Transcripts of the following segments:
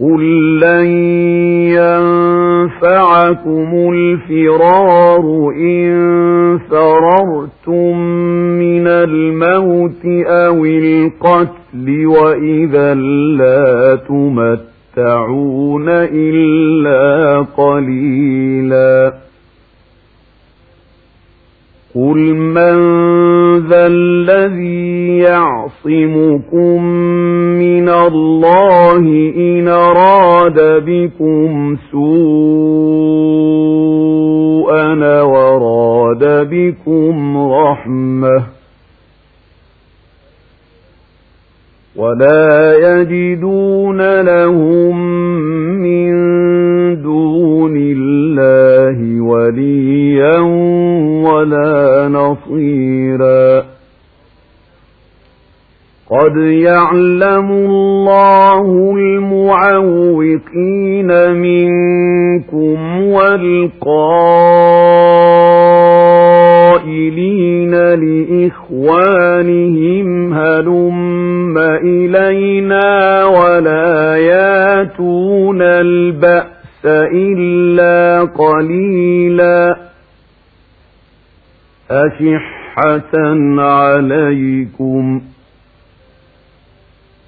قل لن ينفعكم الفرار إن فررتم من الموت أو القتل وإذا لا تمتعون إلا قليلا قل من ذا الذي يعصمكم من الله إن أراد بكم سوءا وراد بكم رحمة ولا يجدون لهم من دون الله وليا ولا نصيرا قد يعلم الله المعوقين منكم والقائلين لإخوانهم هلم إلينا ولا ياتون البأس إلا قليلا أشحة عليكم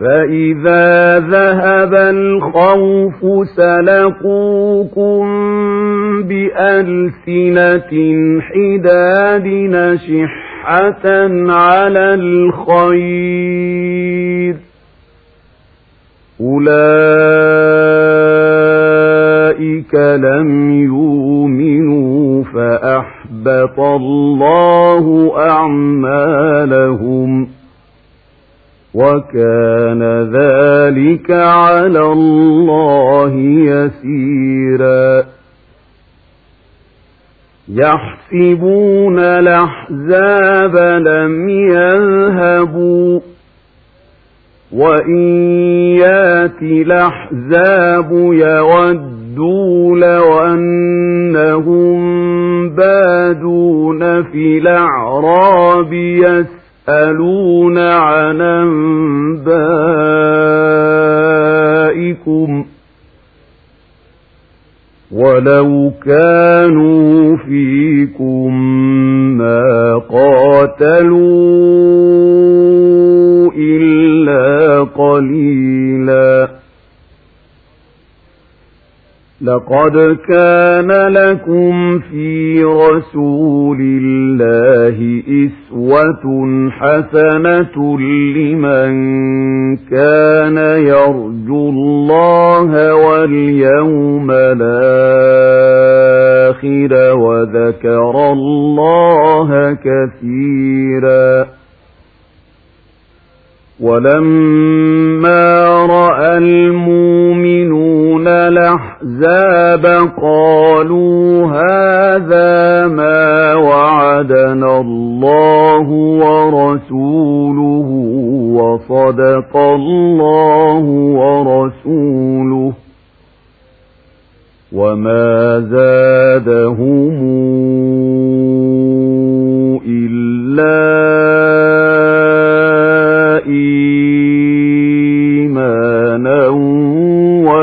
فإذا ذهب الخوف سلقوكم بألسنة حداد نشحة على الخير أولئك لم يؤمنوا فأحبط الله أعمالهم وكان ذلك على الله يسيرا. يحسبون الأحزاب لم يذهبوا وإن يأتي الأحزاب يودوا لو أنهم بادون في الأعراب يسيرون يسألون عن أنبائكم ولو كانوا فيكم ما قاتلوا إلا قليلا لقد كان لكم في رسول الله إسوة حسنة لمن كان يرجو الله واليوم الآخر وذكر الله كثيرا ولما رأى المؤمنون الأحزاب قالوا هذا ما وعدنا الله ورسوله وصدق الله ورسوله وما زادهم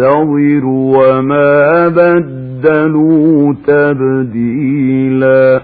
ينتظر وما بدلوا تبديلاً